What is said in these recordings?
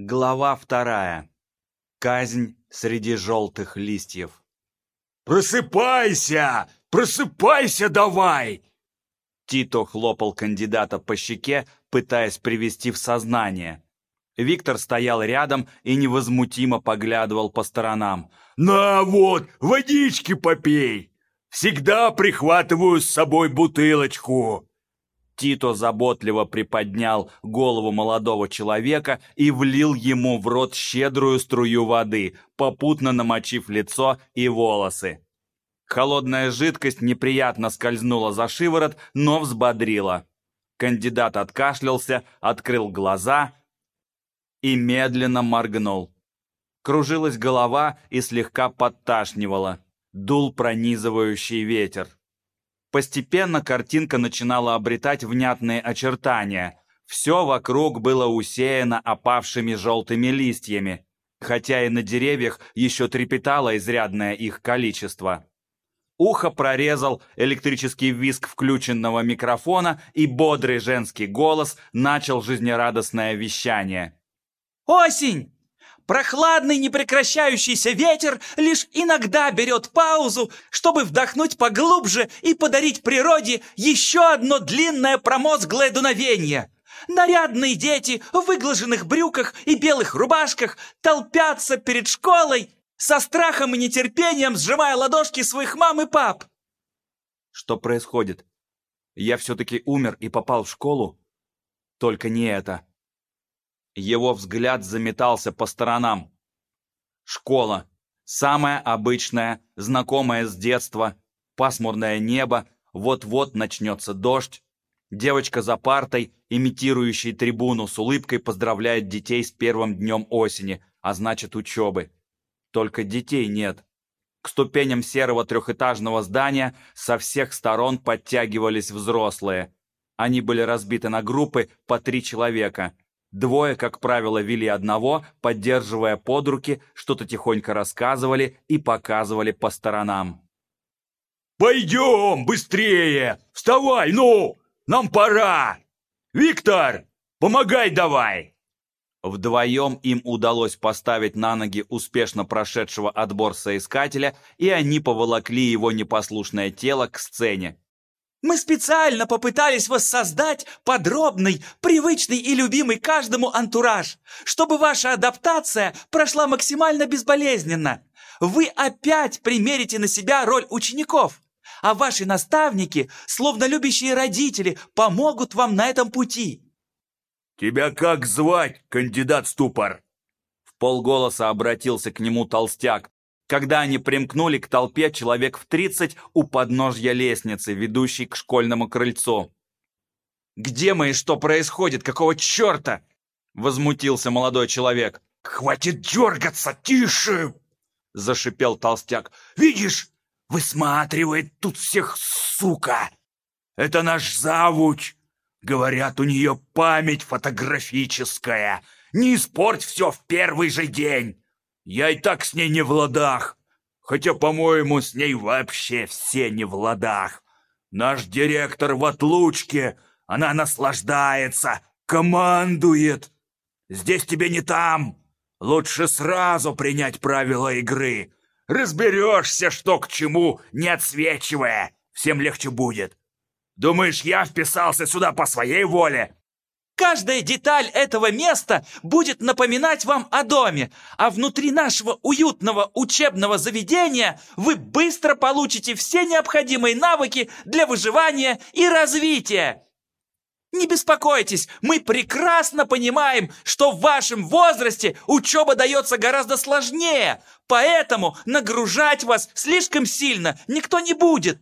Глава вторая. Казнь среди желтых листьев. «Просыпайся! Просыпайся давай!» Тито хлопал кандидата по щеке, пытаясь привести в сознание. Виктор стоял рядом и невозмутимо поглядывал по сторонам. «На вот, водички попей! Всегда прихватываю с собой бутылочку!» Тито заботливо приподнял голову молодого человека и влил ему в рот щедрую струю воды, попутно намочив лицо и волосы. Холодная жидкость неприятно скользнула за шиворот, но взбодрила. Кандидат откашлялся, открыл глаза и медленно моргнул. Кружилась голова и слегка подташнивала. Дул пронизывающий ветер. Постепенно картинка начинала обретать внятные очертания. Все вокруг было усеяно опавшими желтыми листьями, хотя и на деревьях еще трепетало изрядное их количество. Ухо прорезал электрический визг включенного микрофона, и бодрый женский голос начал жизнерадостное вещание. «Осень! Прохладный непрекращающийся ветер лишь иногда берет паузу, чтобы вдохнуть поглубже и подарить природе еще одно длинное промозглое дуновение. Нарядные дети в выглаженных брюках и белых рубашках толпятся перед школой, со страхом и нетерпением сжимая ладошки своих мам и пап. Что происходит? Я все-таки умер и попал в школу? Только не это. Его взгляд заметался по сторонам. Школа. Самая обычная, знакомая с детства. Пасмурное небо. Вот-вот начнется дождь. Девочка за партой, имитирующей трибуну, с улыбкой поздравляет детей с первым днем осени, а значит учебы. Только детей нет. К ступеням серого трехэтажного здания со всех сторон подтягивались взрослые. Они были разбиты на группы по три человека – Двое, как правило, вели одного, поддерживая под руки, что-то тихонько рассказывали и показывали по сторонам. «Пойдем, быстрее! Вставай, ну! Нам пора! Виктор, помогай давай!» Вдвоем им удалось поставить на ноги успешно прошедшего отбор соискателя, и они поволокли его непослушное тело к сцене. Мы специально попытались воссоздать подробный, привычный и любимый каждому антураж, чтобы ваша адаптация прошла максимально безболезненно. Вы опять примерите на себя роль учеников, а ваши наставники, словно любящие родители, помогут вам на этом пути. «Тебя как звать, кандидат ступор?» В полголоса обратился к нему толстяк, когда они примкнули к толпе человек в тридцать у подножья лестницы, ведущей к школьному крыльцу. «Где мы и что происходит? Какого черта?» — возмутился молодой человек. «Хватит дергаться, тише!» — зашипел толстяк. «Видишь, высматривает тут всех, сука! Это наш завуч! Говорят, у нее память фотографическая! Не испорть все в первый же день! Я и так с ней не в ладах. Хотя, по-моему, с ней вообще все не в ладах. Наш директор в отлучке. Она наслаждается, командует. Здесь тебе не там. Лучше сразу принять правила игры. Разберешься, что к чему, не отсвечивая. Всем легче будет. Думаешь, я вписался сюда по своей воле? Каждая деталь этого места будет напоминать вам о доме, а внутри нашего уютного учебного заведения вы быстро получите все необходимые навыки для выживания и развития. Не беспокойтесь, мы прекрасно понимаем, что в вашем возрасте учеба дается гораздо сложнее, поэтому нагружать вас слишком сильно никто не будет.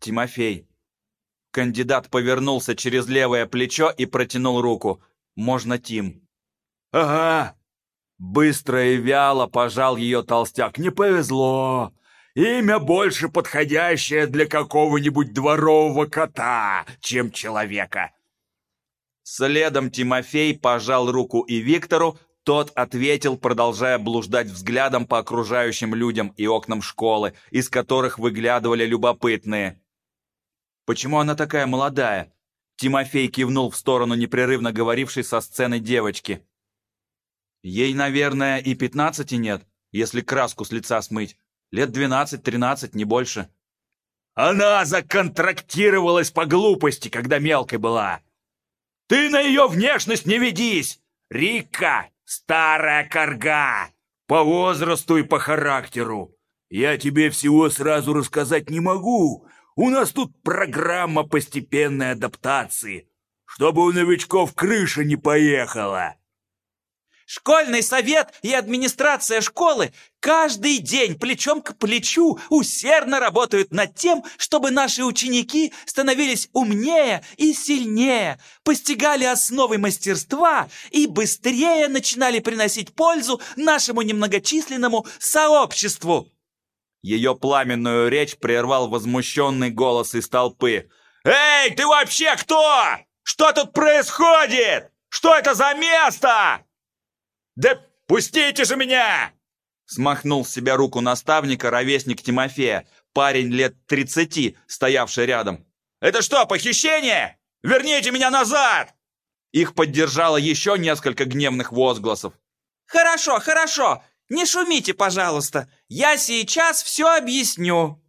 Тимофей, Кандидат повернулся через левое плечо и протянул руку. «Можно, Тим?» «Ага!» Быстро и вяло пожал ее толстяк. «Не повезло! Имя больше подходящее для какого-нибудь дворового кота, чем человека!» Следом Тимофей пожал руку и Виктору, тот ответил, продолжая блуждать взглядом по окружающим людям и окнам школы, из которых выглядывали любопытные. Почему она такая молодая?» Тимофей кивнул в сторону непрерывно говорившей со сцены девочки. Ей, наверное, и пятнадцати нет, если краску с лица смыть. Лет двенадцать-тринадцать, не больше. Она законтрактировалась по глупости, когда мелкой была. Ты на ее внешность не ведись! Рика, старая корга, по возрасту и по характеру. Я тебе всего сразу рассказать не могу. У нас тут программа постепенной адаптации, чтобы у новичков крыша не поехала. Школьный совет и администрация школы каждый день плечом к плечу усердно работают над тем, чтобы наши ученики становились умнее и сильнее, постигали основы мастерства и быстрее начинали приносить пользу нашему немногочисленному сообществу. Ее пламенную речь прервал возмущенный голос из толпы. «Эй, ты вообще кто? Что тут происходит? Что это за место?» «Да пустите же меня!» Смахнул с себя руку наставника ровесник Тимофея, парень лет тридцати, стоявший рядом. «Это что, похищение? Верните меня назад!» Их поддержало еще несколько гневных возгласов. «Хорошо, хорошо, не шумите, пожалуйста, я сейчас все объясню».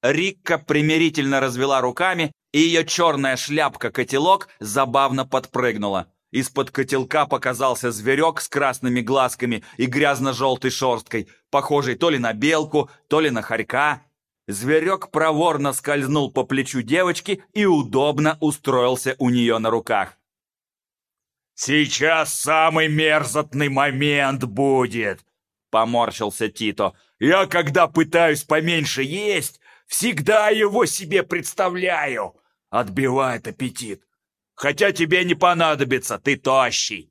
Рикка примирительно развела руками, и ее черная шляпка-котелок забавно подпрыгнула. Из-под котелка показался зверек с красными глазками и грязно-желтой шерсткой, похожий то ли на белку, то ли на хорька. Зверек проворно скользнул по плечу девочки и удобно устроился у нее на руках. «Сейчас самый мерзотный момент будет!» — поморщился Тито. «Я, когда пытаюсь поменьше есть, всегда его себе представляю. Отбивает аппетит хотя тебе не понадобится, ты тощий.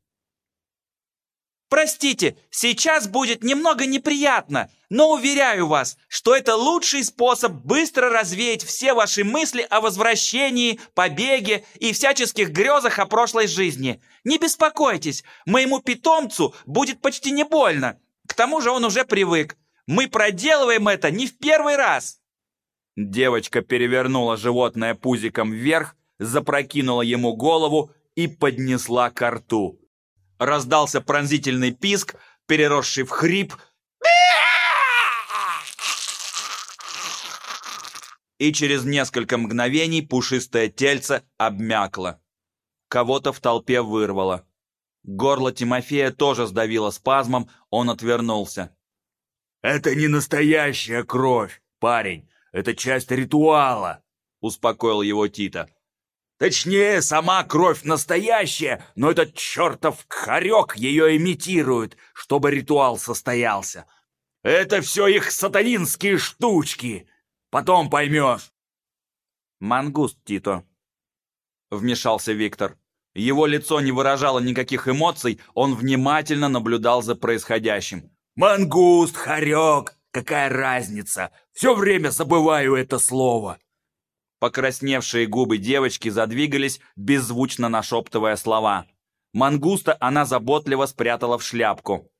Простите, сейчас будет немного неприятно, но уверяю вас, что это лучший способ быстро развеять все ваши мысли о возвращении, побеге и всяческих грезах о прошлой жизни. Не беспокойтесь, моему питомцу будет почти не больно. К тому же он уже привык. Мы проделываем это не в первый раз. Девочка перевернула животное пузиком вверх, запрокинула ему голову и поднесла к рту. Раздался пронзительный писк, переросший в хрип, и через несколько мгновений пушистое тельце обмякло. Кого-то в толпе вырвало. Горло Тимофея тоже сдавило спазмом, он отвернулся. «Это не настоящая кровь, парень, это часть ритуала», — успокоил его Тита. Точнее, сама кровь настоящая, но этот чертов хорек ее имитирует, чтобы ритуал состоялся. Это все их сатанинские штучки. Потом поймешь. Мангуст, Тито. Вмешался Виктор. Его лицо не выражало никаких эмоций, он внимательно наблюдал за происходящим. «Мангуст, хорек, какая разница? Все время забываю это слово». Покрасневшие губы девочки задвигались, беззвучно нашептывая слова. Мангуста она заботливо спрятала в шляпку.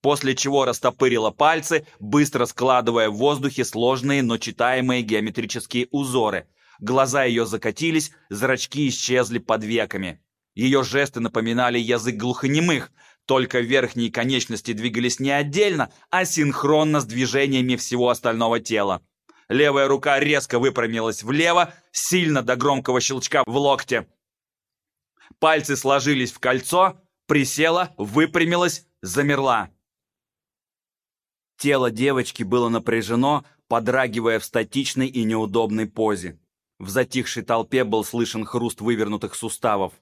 После чего растопырила пальцы, быстро складывая в воздухе сложные, но читаемые геометрические узоры. Глаза ее закатились, зрачки исчезли под веками. Ее жесты напоминали язык глухонемых, только верхние конечности двигались не отдельно, а синхронно с движениями всего остального тела. Левая рука резко выпрямилась влево, сильно до громкого щелчка в локте. Пальцы сложились в кольцо, присела, выпрямилась, замерла. Тело девочки было напряжено, подрагивая в статичной и неудобной позе. В затихшей толпе был слышен хруст вывернутых суставов.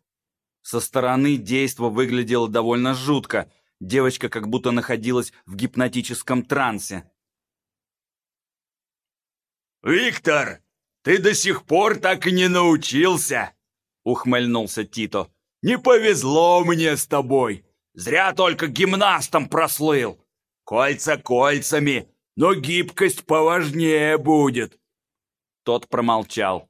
Со стороны действо выглядело довольно жутко. Девочка как будто находилась в гипнотическом трансе. «Виктор, ты до сих пор так и не научился!» — ухмыльнулся Тито. «Не повезло мне с тобой! Зря только гимнастом прослыл! Кольца кольцами, но гибкость поважнее будет!» Тот промолчал.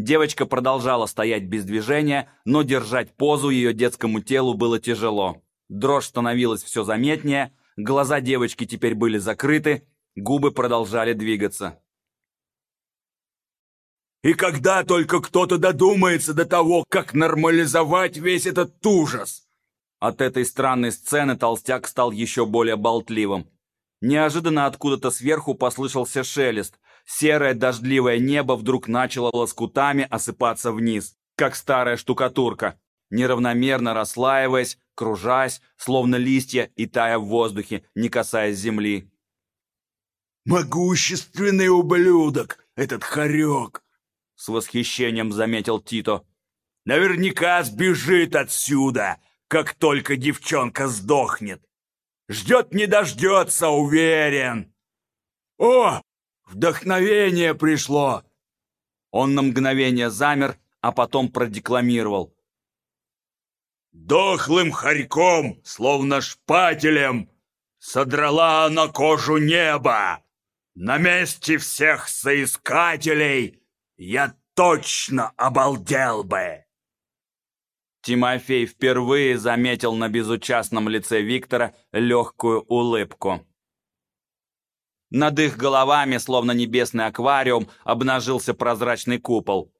Девочка продолжала стоять без движения, но держать позу ее детскому телу было тяжело. Дрожь становилась все заметнее, глаза девочки теперь были закрыты, губы продолжали двигаться. И когда только кто-то додумается до того, как нормализовать весь этот ужас? От этой странной сцены толстяк стал еще более болтливым. Неожиданно откуда-то сверху послышался шелест. Серое дождливое небо вдруг начало лоскутами осыпаться вниз, как старая штукатурка, неравномерно расслаиваясь, кружась, словно листья и тая в воздухе, не касаясь земли. «Могущественный ублюдок, этот хорек!» С восхищением заметил Тито. «Наверняка сбежит отсюда, как только девчонка сдохнет. Ждет не дождется, уверен. О, вдохновение пришло!» Он на мгновение замер, а потом продекламировал. «Дохлым хорьком, словно шпателем, содрала она кожу неба. На месте всех соискателей я точно обалдел бы!» Тимофей впервые заметил на безучастном лице Виктора легкую улыбку. Над их головами, словно небесный аквариум, обнажился прозрачный купол.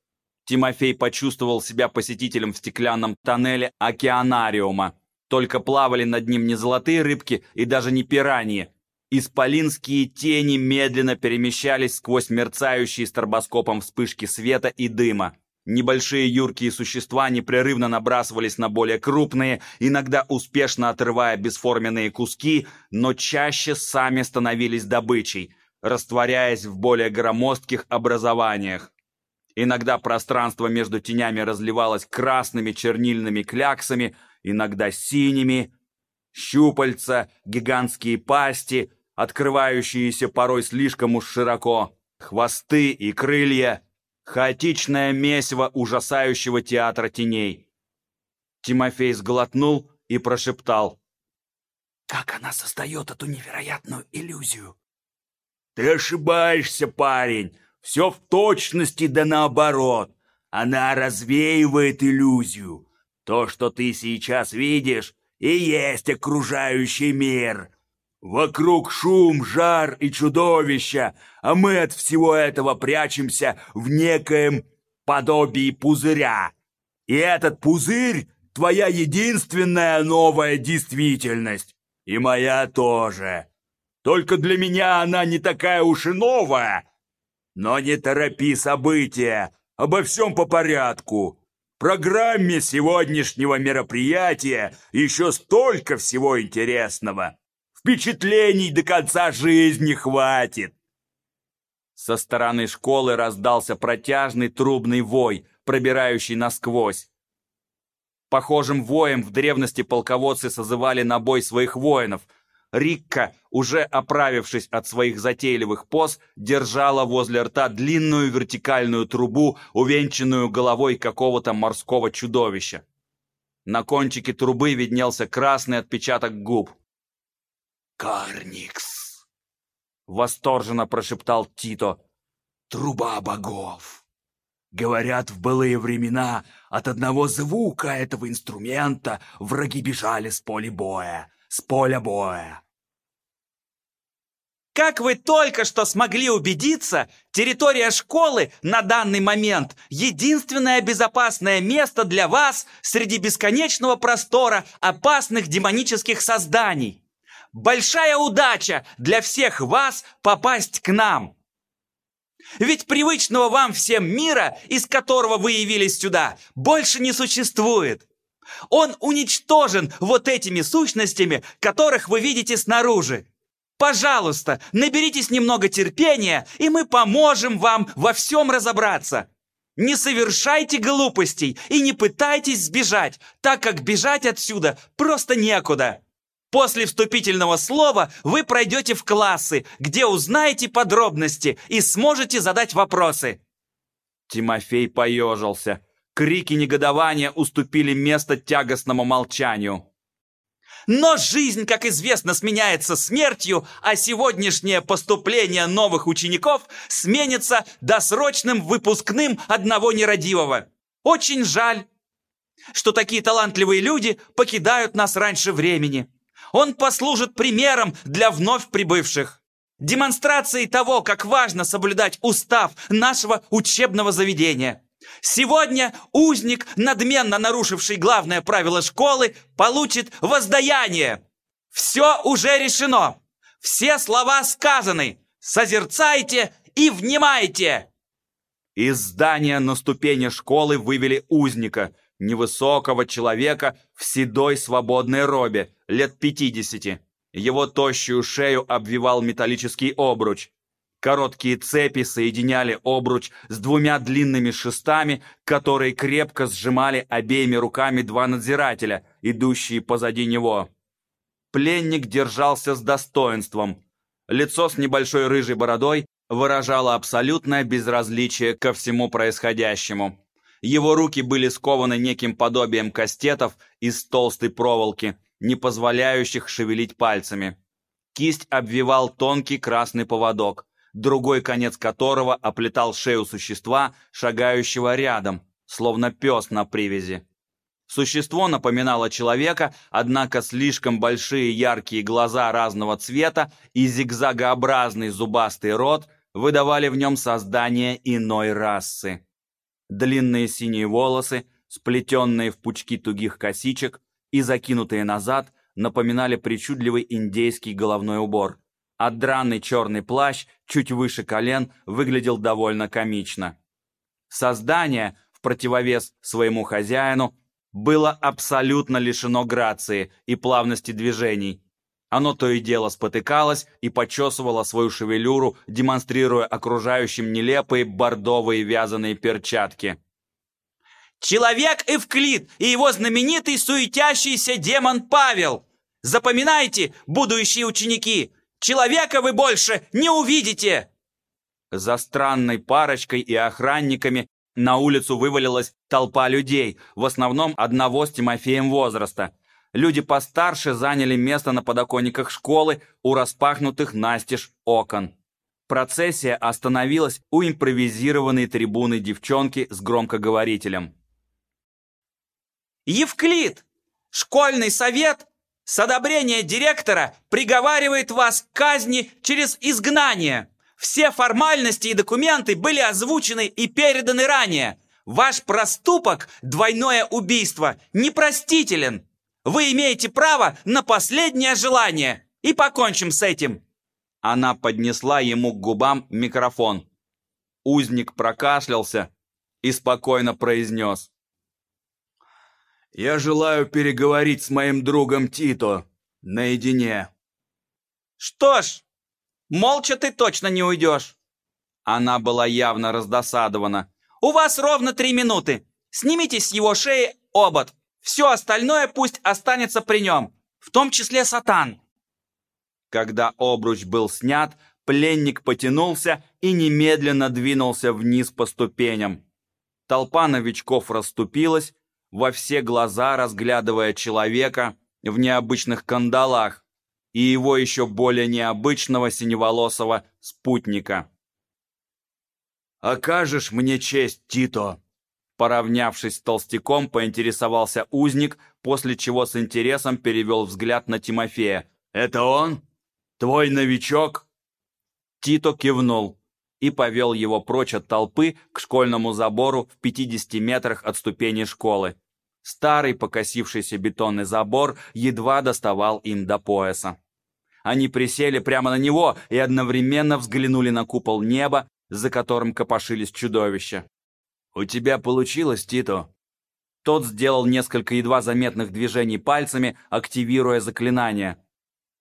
Тимофей почувствовал себя посетителем в стеклянном тоннеле океанариума. Только плавали над ним не золотые рыбки и даже не пираньи. Исполинские тени медленно перемещались сквозь мерцающие стробоскопом вспышки света и дыма. Небольшие юркие существа непрерывно набрасывались на более крупные, иногда успешно отрывая бесформенные куски, но чаще сами становились добычей, растворяясь в более громоздких образованиях. Иногда пространство между тенями разливалось красными чернильными кляксами, иногда синими. Щупальца, гигантские пасти, открывающиеся порой слишком уж широко, хвосты и крылья — Хаотичное месиво ужасающего театра теней. Тимофей сглотнул и прошептал. «Как она создает эту невероятную иллюзию?» «Ты ошибаешься, парень. Все в точности да наоборот. Она развеивает иллюзию. То, что ты сейчас видишь, и есть окружающий мир. Вокруг шум, жар и чудовища, а мы от всего этого прячемся в некоем подобии пузыря. И этот пузырь — твоя единственная новая действительность. И моя тоже. Только для меня она не такая уж и новая. Но не торопи события, обо всем по порядку. В программе сегодняшнего мероприятия еще столько всего интересного. Впечатлений до конца жизни хватит!» Со стороны школы раздался протяжный трубный вой, пробирающий насквозь. Похожим воем в древности полководцы созывали на бой своих воинов. Рикка, уже оправившись от своих затейливых поз, держала возле рта длинную вертикальную трубу, увенчанную головой какого-то морского чудовища. На кончике трубы виднелся красный отпечаток губ. «Карникс!» — восторженно прошептал Тито. «Труба богов!» Говорят, в былые времена от одного звука этого инструмента враги бежали с поля боя, с поля боя. Как вы только что смогли убедиться, территория школы на данный момент единственное безопасное место для вас среди бесконечного простора опасных демонических созданий большая удача для всех вас попасть к нам. Ведь привычного вам всем мира, из которого вы явились сюда, больше не существует. Он уничтожен вот этими сущностями, которых вы видите снаружи. Пожалуйста, наберитесь немного терпения, и мы поможем вам во всем разобраться. Не совершайте глупостей и не пытайтесь сбежать, так как бежать отсюда просто некуда. После вступительного слова вы пройдете в классы, где узнаете подробности и сможете задать вопросы. Тимофей поежился. Крики негодования уступили место тягостному молчанию. Но жизнь, как известно, сменяется смертью, а сегодняшнее поступление новых учеников сменится досрочным выпускным одного нерадивого. Очень жаль, что такие талантливые люди покидают нас раньше времени. Он послужит примером для вновь прибывших. Демонстрацией того, как важно соблюдать устав нашего учебного заведения. Сегодня узник, надменно нарушивший главное правило школы, получит воздаяние. Все уже решено. Все слова сказаны. Созерцайте и внимайте. Из здания на ступени школы вывели узника, невысокого человека в седой свободной робе, лет пятидесяти. Его тощую шею обвивал металлический обруч. Короткие цепи соединяли обруч с двумя длинными шестами, которые крепко сжимали обеими руками два надзирателя, идущие позади него. Пленник держался с достоинством. Лицо с небольшой рыжей бородой выражало абсолютное безразличие ко всему происходящему. Его руки были скованы неким подобием кастетов из толстой проволоки, не позволяющих шевелить пальцами. Кисть обвивал тонкий красный поводок, другой конец которого оплетал шею существа, шагающего рядом, словно пес на привязи. Существо напоминало человека, однако слишком большие яркие глаза разного цвета и зигзагообразный зубастый рот выдавали в нем создание иной расы. Длинные синие волосы, сплетенные в пучки тугих косичек и закинутые назад, напоминали причудливый индейский головной убор, а драный черный плащ чуть выше колен выглядел довольно комично. Создание, в противовес своему хозяину, было абсолютно лишено грации и плавности движений. Оно то и дело спотыкалось и почесывало свою шевелюру, демонстрируя окружающим нелепые бордовые вязаные перчатки. Человек Эвклид и его знаменитый суетящийся демон Павел. Запоминайте, будущие ученики, человека вы больше не увидите. За странной парочкой и охранниками на улицу вывалилась толпа людей, в основном одного с Тимофеем возраста. Люди постарше заняли место на подоконниках школы у распахнутых настежь окон. Процессия остановилась у импровизированной трибуны девчонки с громкоговорителем. Евклид! Школьный совет с одобрения директора приговаривает вас к казни через изгнание. Все формальности и документы были озвучены и переданы ранее. Ваш проступок, двойное убийство, непростителен. Вы имеете право на последнее желание. И покончим с этим. Она поднесла ему к губам микрофон. Узник прокашлялся и спокойно произнес. «Я желаю переговорить с моим другом Тито наедине». «Что ж, Молча ты точно не уйдешь!» Она была явно раздосадована. «У вас ровно три минуты. Снимите с его шеи обод. Все остальное пусть останется при нем, в том числе сатан». Когда обруч был снят, пленник потянулся и немедленно двинулся вниз по ступеням. Толпа новичков расступилась, во все глаза разглядывая человека в необычных кандалах, и его еще более необычного синеволосого спутника. «Окажешь мне честь, Тито!» Поравнявшись с толстяком, поинтересовался узник, после чего с интересом перевел взгляд на Тимофея. «Это он? Твой новичок?» Тито кивнул и повел его прочь от толпы к школьному забору в 50 метрах от ступени школы. Старый покосившийся бетонный забор едва доставал им до пояса. Они присели прямо на него и одновременно взглянули на купол неба, за которым копошились чудовища. «У тебя получилось, Тито?» Тот сделал несколько едва заметных движений пальцами, активируя заклинание.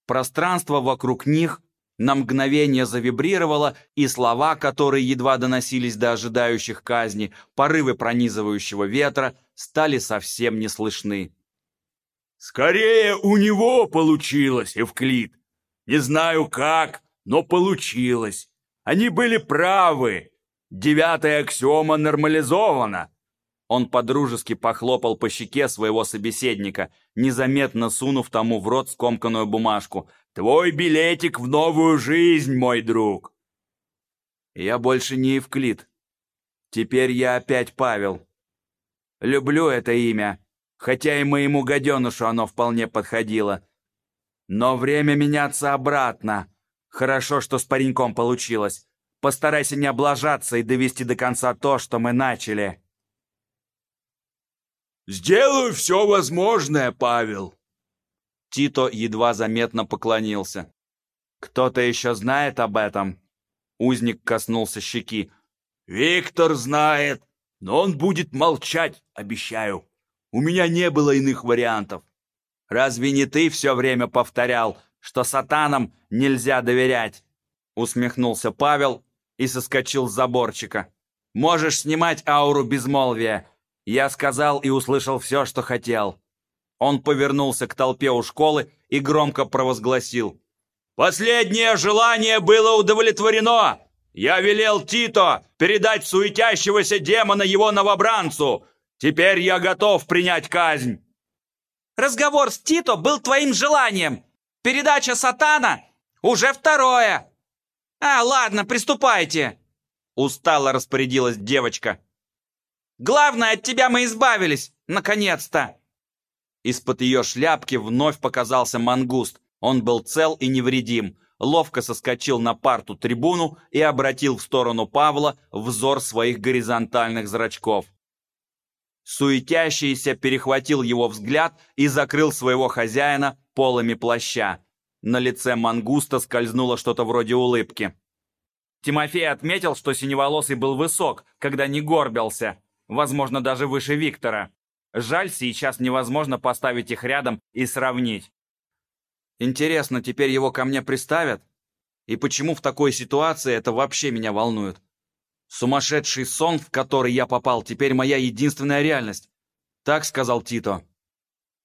Пространство вокруг них на мгновение завибрировало, и слова, которые едва доносились до ожидающих казни, порывы пронизывающего ветра, стали совсем не слышны. «Скорее у него получилось, Евклид! Не знаю как, но получилось. Они были правы. Девятая аксиома нормализована. Он подружески похлопал по щеке своего собеседника, незаметно сунув тому в рот скомканную бумажку. «Твой билетик в новую жизнь, мой друг!» «Я больше не Евклид. Теперь я опять Павел. Люблю это имя, хотя и моему гаденушу оно вполне подходило. Но время меняться обратно. Хорошо, что с пареньком получилось. Постарайся не облажаться и довести до конца то, что мы начали. Сделаю все возможное, Павел. Тито едва заметно поклонился. «Кто-то еще знает об этом?» Узник коснулся щеки. «Виктор знает, но он будет молчать, обещаю. У меня не было иных вариантов. Разве не ты все время повторял, что сатанам нельзя доверять?» Усмехнулся Павел и соскочил с заборчика. «Можешь снимать ауру безмолвия. Я сказал и услышал все, что хотел». Он повернулся к толпе у школы и громко провозгласил. «Последнее желание было удовлетворено! Я велел Тито передать суетящегося демона его новобранцу! Теперь я готов принять казнь!» Разговор с Тито был твоим желанием. Передача сатана уже второе. А, ладно, приступайте. Устало распорядилась девочка. Главное, от тебя мы избавились, наконец-то. Из-под ее шляпки вновь показался мангуст. Он был цел и невредим, ловко соскочил на парту трибуну и обратил в сторону Павла взор своих горизонтальных зрачков. Суетящийся перехватил его взгляд и закрыл своего хозяина полами плаща. На лице мангуста скользнуло что-то вроде улыбки. Тимофей отметил, что синеволосый был высок, когда не горбился, возможно, даже выше Виктора. Жаль, сейчас невозможно поставить их рядом и сравнить. Интересно, теперь его ко мне приставят? И почему в такой ситуации это вообще меня волнует? Сумасшедший сон, в который я попал, теперь моя единственная реальность. Так сказал Тито.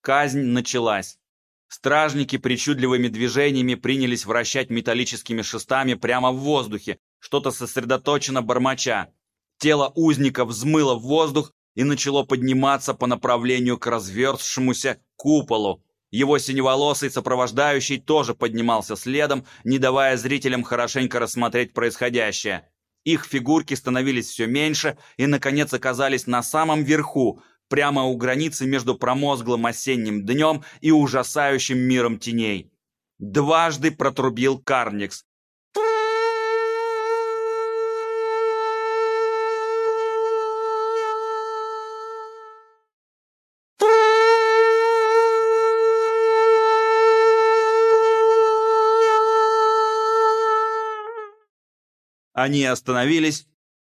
Казнь началась. Стражники причудливыми движениями принялись вращать металлическими шестами прямо в воздухе, что-то сосредоточенно бормоча. Тело узника взмыло в воздух и начало подниматься по направлению к разверзшемуся куполу. Его синеволосый сопровождающий тоже поднимался следом, не давая зрителям хорошенько рассмотреть происходящее. Их фигурки становились все меньше и, наконец, оказались на самом верху, прямо у границы между промозглым осенним днем и ужасающим миром теней. Дважды протрубил Карникс, Они остановились,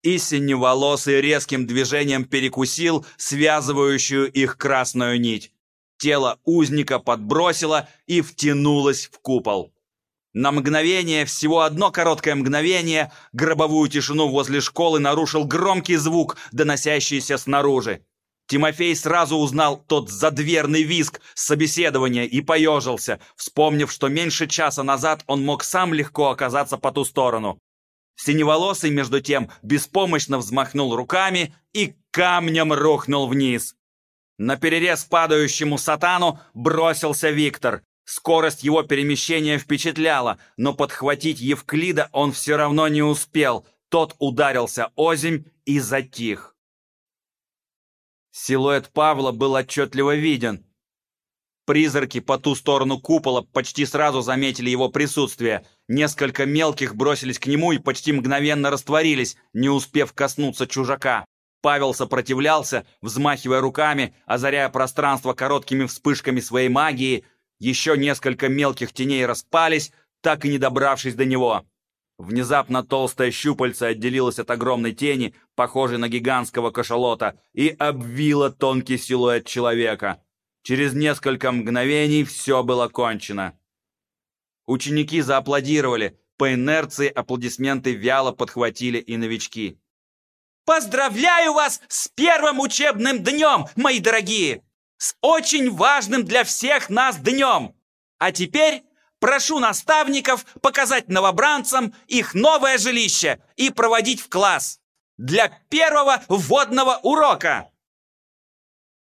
и синеволосый резким движением перекусил связывающую их красную нить. Тело узника подбросило и втянулось в купол. На мгновение, всего одно короткое мгновение, гробовую тишину возле школы нарушил громкий звук, доносящийся снаружи. Тимофей сразу узнал тот задверный визг собеседования и поежился, вспомнив, что меньше часа назад он мог сам легко оказаться по ту сторону. Синеволосый, между тем, беспомощно взмахнул руками и камнем рухнул вниз. На перерез падающему сатану бросился Виктор. Скорость его перемещения впечатляла, но подхватить Евклида он все равно не успел. Тот ударился озимь и затих. Силуэт Павла был отчетливо виден. Призраки по ту сторону купола почти сразу заметили его присутствие. Несколько мелких бросились к нему и почти мгновенно растворились, не успев коснуться чужака. Павел сопротивлялся, взмахивая руками, озаряя пространство короткими вспышками своей магии. Еще несколько мелких теней распались, так и не добравшись до него. Внезапно толстая щупальце отделилось от огромной тени, похожей на гигантского кашалота, и обвило тонкий силуэт человека. Через несколько мгновений все было кончено. Ученики зааплодировали. По инерции аплодисменты вяло подхватили и новички. «Поздравляю вас с первым учебным днем, мои дорогие! С очень важным для всех нас днем! А теперь прошу наставников показать новобранцам их новое жилище и проводить в класс для первого вводного урока!»